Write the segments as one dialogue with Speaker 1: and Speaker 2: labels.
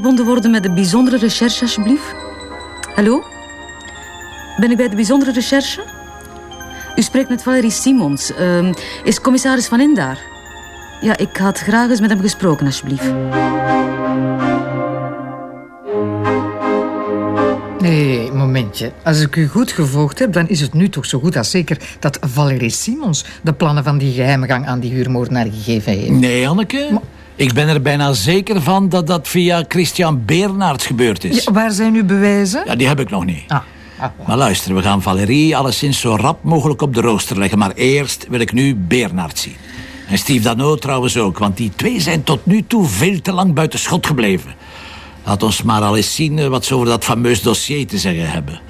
Speaker 1: verbonden worden met de bijzondere recherche, alsjeblieft? Hallo? Ben ik bij de bijzondere recherche? U spreekt met Valerie Simons. Uh, is commissaris Van In daar? Ja, ik had graag eens met hem gesproken, alsjeblieft.
Speaker 2: Nee, momentje. Als ik u goed gevolgd heb, dan is het nu toch zo goed als zeker dat Valerie Simons de plannen van die geheime gang aan die huurmoordenaar gegeven heeft.
Speaker 3: Nee, Anneke. Ik ben er bijna zeker van dat dat via Christian Bernards gebeurd is.
Speaker 2: Ja, waar zijn uw bewijzen?
Speaker 3: Ja, die heb ik nog niet.
Speaker 2: Ah. Ah,
Speaker 3: maar luister, we gaan Valerie alleszins zo rap mogelijk op de rooster leggen. Maar eerst wil ik nu Bernard zien. En Steve Dano trouwens ook, want die twee zijn tot nu toe veel te lang buiten schot gebleven. Laat ons maar al eens zien eh, wat ze over dat fameus dossier te zeggen hebben.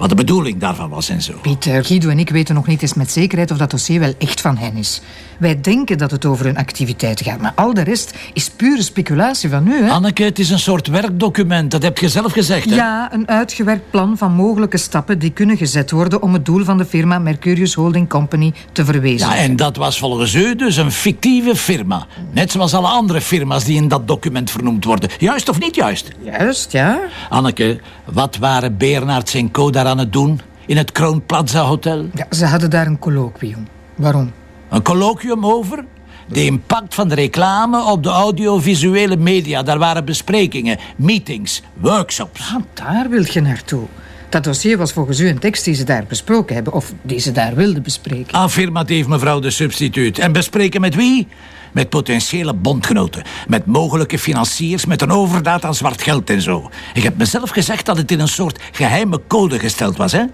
Speaker 3: Wat de bedoeling daarvan was en zo.
Speaker 2: Pieter, Guido en ik weten nog niet eens met zekerheid of dat dossier wel echt van hen is. Wij denken dat het over hun activiteiten gaat, maar al de rest is pure speculatie van u, hè?
Speaker 3: Anneke, het is een soort werkdocument, dat heb je zelf gezegd, hè?
Speaker 2: Ja, een uitgewerkt plan van mogelijke stappen die kunnen gezet worden om het doel van de firma Mercurius Holding Company te verwezenlijken.
Speaker 3: Ja, en dat was volgens u dus een fictieve firma. Net zoals alle andere firma's die in dat document vernoemd worden. Juist of niet juist?
Speaker 2: Juist, ja.
Speaker 3: Anneke, wat waren Bernards en Co daar aan het doen? In het Kroon Plaza Hotel?
Speaker 2: Ja, ze hadden daar een colloquium. Waarom?
Speaker 3: Een colloquium over? De impact van de reclame op de audiovisuele media. Daar waren besprekingen, meetings, workshops.
Speaker 2: Ah, daar wil je naartoe. Dat dossier was volgens u een tekst die ze daar besproken hebben, of die ze daar wilden bespreken.
Speaker 3: Affirmatief, mevrouw de substituut. En bespreken met wie? Met potentiële bondgenoten, met mogelijke financiers, met een overdaad aan zwart geld en zo. Ik heb mezelf gezegd dat het in een soort geheime code gesteld was, hè?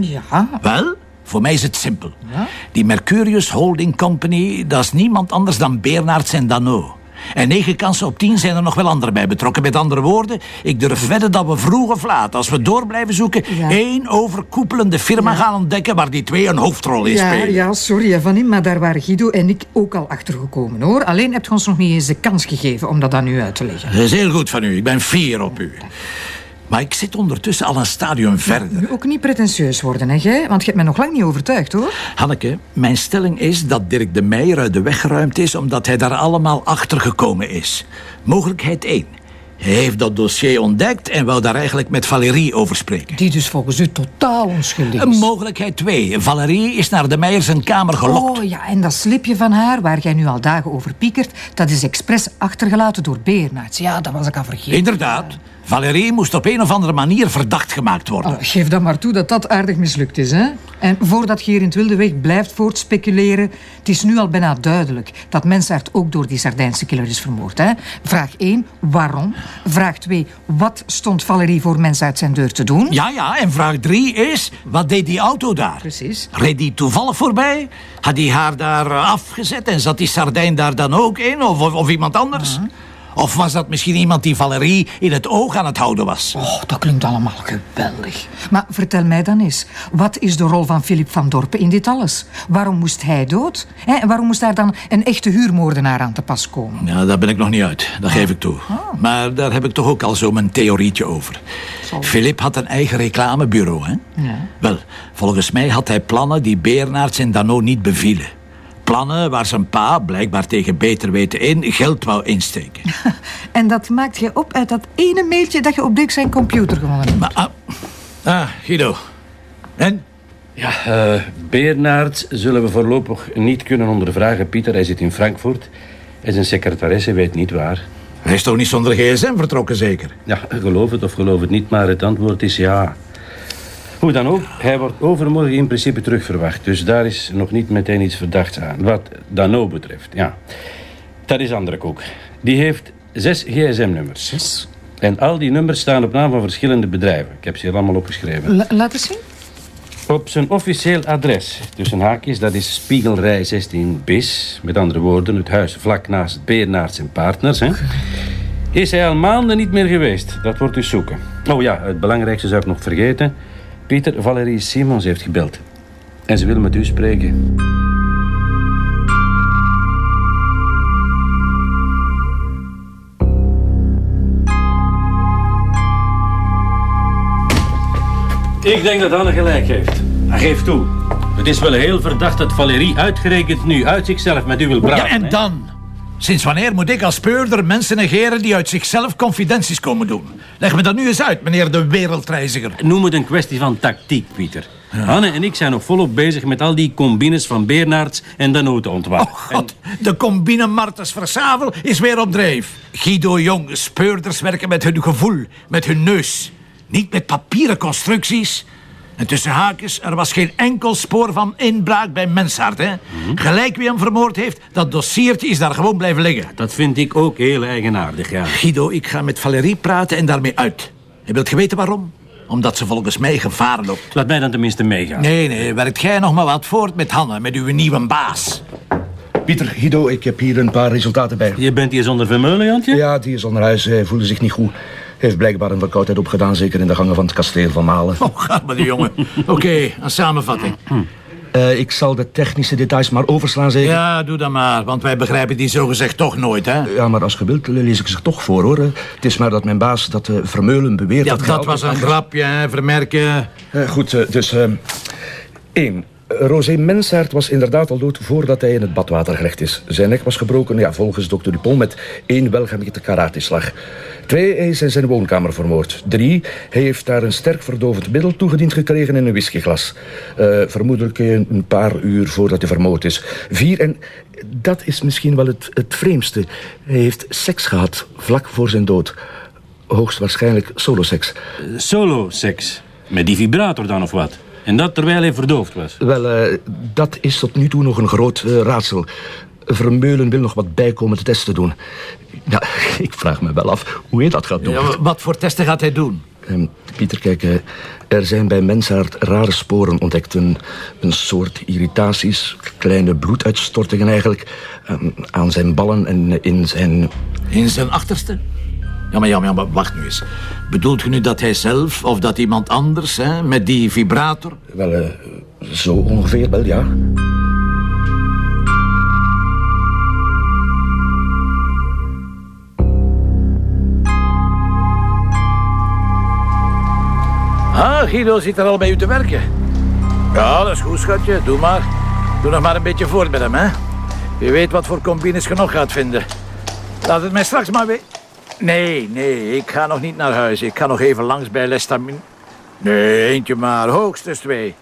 Speaker 2: Ja.
Speaker 3: Wel? Voor mij is het simpel. Die Mercurius Holding Company, dat is niemand anders dan Bernards en Dano. En negen kansen op tien zijn er nog wel anderen bij betrokken. Met andere woorden, ik durf wedden dat we vroeg of laat, als we door blijven zoeken, één overkoepelende firma gaan ontdekken waar die twee een hoofdrol in
Speaker 2: ja,
Speaker 3: spelen.
Speaker 2: Ja, sorry Evanim, maar daar waren Guido en ik ook al achter gekomen hoor. Alleen hebt u ons nog niet eens de kans gegeven om dat aan u uit te leggen.
Speaker 3: Dat is heel goed van u. Ik ben fier op u. Maar ik zit ondertussen al een stadium verder.
Speaker 2: Nu ook niet pretentieus worden, hè, jij? Want je hebt mij nog lang niet overtuigd, hoor.
Speaker 3: Hanneke, mijn stelling is dat Dirk de Meijer uit de weg geruimd is... omdat hij daar allemaal achter gekomen is. Mogelijkheid 1. Hij heeft dat dossier ontdekt en wou daar eigenlijk met Valérie over spreken.
Speaker 2: Die dus volgens u totaal onschuldig
Speaker 3: Een
Speaker 2: is.
Speaker 3: mogelijkheid 2. Valérie is naar de Meijer zijn kamer gelokt.
Speaker 2: Oh ja, en dat slipje van haar, waar jij nu al dagen over piekert... dat is expres achtergelaten door Beernaerts. Ja, dat was ik al vergeten.
Speaker 3: Inderdaad. Valérie moest op een of andere manier verdacht gemaakt worden.
Speaker 2: Oh, geef dan maar toe dat dat aardig mislukt is, hè? En voordat je hier in het wilde weg blijft voortspeculeren... het is nu al bijna duidelijk dat Mensaert ook door die Sardijnse killer is vermoord, hè? Vraag 1, waarom? Vraag 2, wat stond Valerie voor Mensaert zijn deur te doen?
Speaker 3: Ja, ja, en vraag 3 is, wat deed die auto daar?
Speaker 2: Precies.
Speaker 3: Reed die toevallig voorbij? Had die haar daar eh, afgezet en zat die sardijn daar dan ook in? Of, of, of iemand anders? Of was dat misschien iemand die Valerie in het oog aan het houden was?
Speaker 2: Oh, dat klinkt allemaal geweldig. Maar vertel mij dan eens, wat is de rol van Philip van Dorpen in dit alles? Waarom moest hij dood? Hè, En waarom moest daar dan een echte huurmoordenaar aan te pas komen?
Speaker 3: Ja, daar ben ik nog niet uit, dat geef ik toe. Maar daar heb ik toch ook al zo mijn theorietje over. Philip had een eigen reclamebureau, hè?
Speaker 2: Ja.
Speaker 3: Wel, volgens mij had hij plannen die Beernaerts en Dano niet bevielen. Plannen waar zijn pa, blijkbaar tegen beter weten in, geld wou insteken.
Speaker 2: En dat maakt je op uit dat ene mailtje dat je op Dick zijn computer gewonnen hebt.
Speaker 3: Maar, ah, ah, Guido. En?
Speaker 4: Ja, eh Beernaert zullen we voorlopig niet kunnen ondervragen. Pieter, hij zit in Frankfurt. En zijn secretaresse weet niet waar.
Speaker 3: Hij is toch niet zonder gsm vertrokken, zeker?
Speaker 4: Ja, geloof het of geloof het niet, maar het antwoord is ja. Hoe dan ook, hij wordt overmorgen in principe terugverwacht. Dus daar is nog niet meteen iets verdachts aan. Wat Dano betreft, ja. Dat is andere koek. Die heeft zes gsm-nummers.
Speaker 2: Zes?
Speaker 4: En al die nummers staan op naam van verschillende bedrijven. Ik heb ze hier allemaal opgeschreven.
Speaker 2: La- laat eens zien.
Speaker 4: Op zijn officieel adres, tussen haakjes, dat is Spiegelrij 16 bis. Met andere woorden, het huis vlak naast Beernaerts en Partners. Hè? Is hij al maanden niet meer geweest. Dat wordt dus zoeken. Oh ja, het belangrijkste zou ik nog vergeten. Pieter Valerie Simons heeft gebeld. En ze wil met u spreken. Ik denk dat Anne gelijk heeft. Hij geeft toe. Het is wel heel verdacht dat Valerie uitgerekend nu uit zichzelf met u wil praten.
Speaker 3: Ja, en
Speaker 4: hè?
Speaker 3: dan? Sinds wanneer moet ik als speurder mensen negeren die uit zichzelf confidenties komen doen? Leg me dat nu eens uit, meneer de wereldreiziger.
Speaker 4: Noem het een kwestie van tactiek, Pieter. Hanne en ik zijn nog volop bezig met al die combines van Bernards en Dano te ontwarren.
Speaker 3: Oh god, de combine Martens Versavel is weer op dreef. Guido Jong, speurders werken met hun gevoel, met hun neus. Niet met papieren constructies. En tussen haakjes, er was geen enkel spoor van inbraak bij Menshart. Hè? Gelijk wie hem vermoord heeft, dat dossiertje is daar gewoon blijven liggen.
Speaker 4: Dat vind ik ook heel eigenaardig, ja.
Speaker 3: Guido, ik ga met Valerie praten en daarmee uit. En wilt je weten waarom? Omdat ze volgens mij gevaar loopt.
Speaker 4: Laat mij dan tenminste meegaan.
Speaker 3: Nee, nee, werkt jij nog maar wat voort met Hanne, met uw nieuwe baas.
Speaker 5: Pieter, Guido, ik heb hier een paar resultaten bij.
Speaker 4: Je bent hier zonder Vermeulen, Jantje?
Speaker 5: Ja, die is onder huis. Hij voelde zich niet goed. Heeft blijkbaar een verkoudheid opgedaan, zeker in de gangen van het kasteel van Malen.
Speaker 3: Oh, gaat maar die jongen. Oké, een samenvatting.
Speaker 5: Eh, ik zal de technische details maar overslaan, zeker?
Speaker 3: Ja, doe dat maar, want wij begrijpen die zogezegd toch nooit, hè?
Speaker 5: Ja, maar als je wilt, lees ik ze toch voor, hoor. Het is maar dat mijn baas dat eh, Vermeulen beweert...
Speaker 3: Ja,
Speaker 5: dat,
Speaker 3: dat was een grapje, hè, vermerken.
Speaker 5: Eh, goed, eh, dus... eh, één. Rosé Mensaert was inderdaad al dood voordat hij in het badwater gelegd is. Zijn nek was gebroken, ja, volgens dokter Dupont, met één welgemeten karateslag. Twee, hij is in zijn woonkamer vermoord. Drie, hij heeft daar een sterk verdovend middel toegediend gekregen in een whiskyglas. Eh, vermoedelijk een paar uur voordat hij vermoord is. Vier, en dat is misschien wel het, het vreemdste. Hij heeft seks gehad vlak voor zijn dood. Hoogstwaarschijnlijk soloseks.
Speaker 4: Solo-seks. Met die vibrator dan of wat? En dat terwijl hij verdoofd was.
Speaker 5: Wel, eh, dat is tot nu toe nog een groot eh, raadsel. Vermeulen wil nog wat bijkomende testen doen. Ja, ik vraag me wel af hoe hij dat gaat doen.
Speaker 3: Ja, wat voor testen gaat hij doen?
Speaker 5: Ehm, Pieter, kijk, eh, er zijn bij Mensaert rare sporen ontdekt. Een, een soort irritaties, kleine bloeduitstortingen eigenlijk... ehm, aan zijn ballen en in zijn...
Speaker 3: In zijn achterste? Ja, maar, ja, maar, maar wacht nu eens. Bedoelt u nu dat hij zelf of dat iemand anders, hè, met die vibrator?
Speaker 5: Wel, eh, zo ongeveer wel, ja.
Speaker 3: Ah, Guido zit er al bij u te werken. Ja, dat is goed, schatje. Doe maar. Doe nog maar een beetje voort met hem, hè. Wie weet wat voor combines je nog gaat vinden. Laat het mij straks maar weten. Nee, nee, ik ga nog niet naar huis. Ik ga nog even langs bij Lestamin. Nee, eentje maar. Hoogstens twee.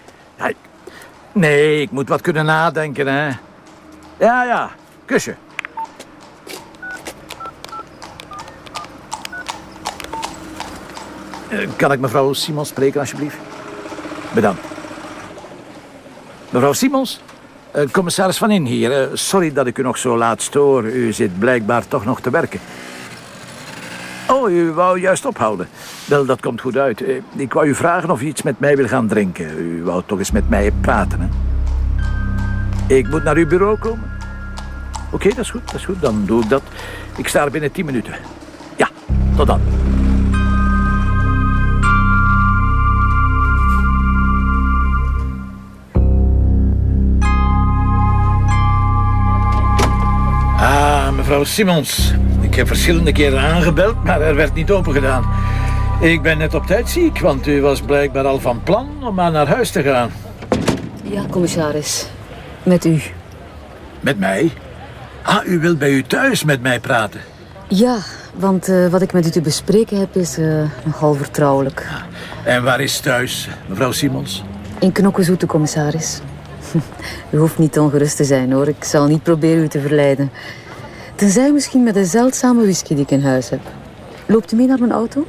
Speaker 3: Nee, ik moet wat kunnen nadenken, hè. Ja, ja. Kusje. Eh, Kan ik mevrouw Simons spreken, alsjeblieft? Bedankt. Mevrouw Simons? Eh, commissaris Van In hier. Eh, sorry dat ik u nog zo laat stoor. U zit blijkbaar toch nog te werken. U wou juist ophouden. Wel, dat komt goed uit. Eh, Ik wou u vragen of u iets met mij wil gaan drinken. U wou toch eens met mij praten, hè? Ik moet naar uw bureau komen? Oké, dat is goed, dat is goed. Dan doe ik dat. Ik sta er binnen tien minuten. Ja, tot dan. Mevrouw Simons. Ik heb verschillende keren aangebeld, maar er werd niet opengedaan. Ik ben net op tijd ziek, want u was blijkbaar al van plan om maar naar huis te gaan.
Speaker 1: Ja, commissaris. Met u.
Speaker 3: Met mij? Ah, u wilt bij u thuis met mij praten.
Speaker 1: Ja, want eh, wat ik met u te bespreken heb is eh, nogal vertrouwelijk.
Speaker 3: En waar is thuis, mevrouw Simons?
Speaker 1: In knokkenzoete, commissaris. U hoeft niet ongerust te zijn, hoor. Ik zal niet proberen u te verleiden. Tenzij misschien met een zeldzame whisky die ik in huis heb. Loopt u mee naar mijn auto?